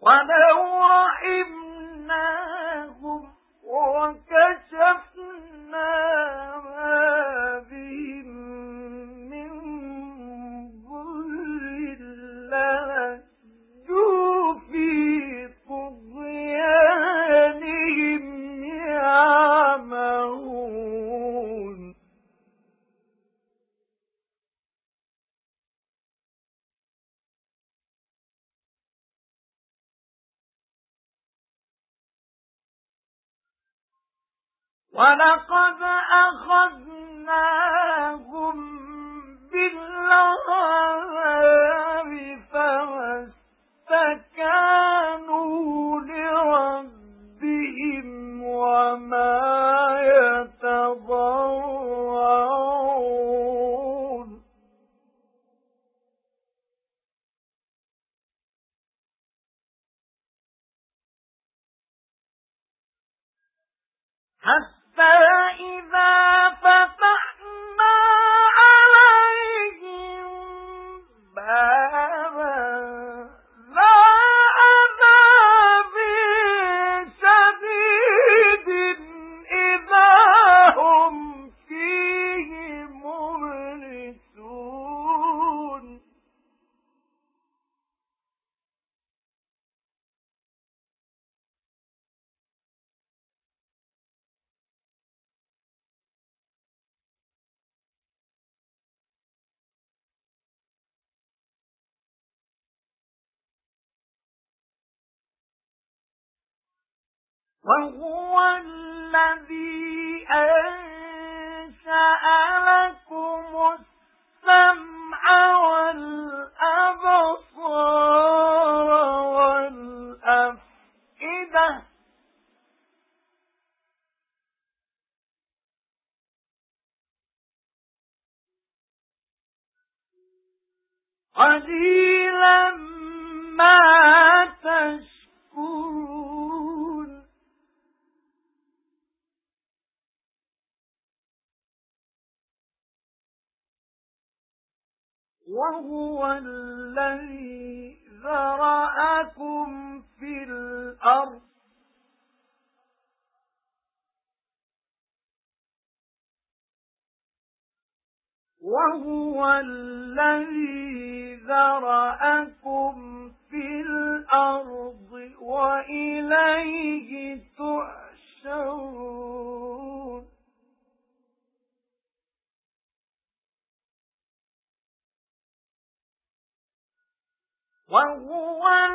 ولو رحمناهم وَلَقَدْ أَخَذْنَاهُمْ بِالْعَذَابِ فَمَا اسْتَكَانُوا لِرَبِّهِمْ وَمَا يَتَضَرَّعُونَ. حَتَّى حَتَّى وَهُوَ الَّذِي أَنشَأَ لَكُمُ السَّمْعَ وَالْأَبْصَارَ وَالْأَفْئِدَةَ. قَلِيلًا مَا وَهُوَ الَّذِي ذَرَأَكُمْ فِي الْأَرْضِ. وَهُوَ الَّذِي ذَرَأَكُمْ وَهُوَ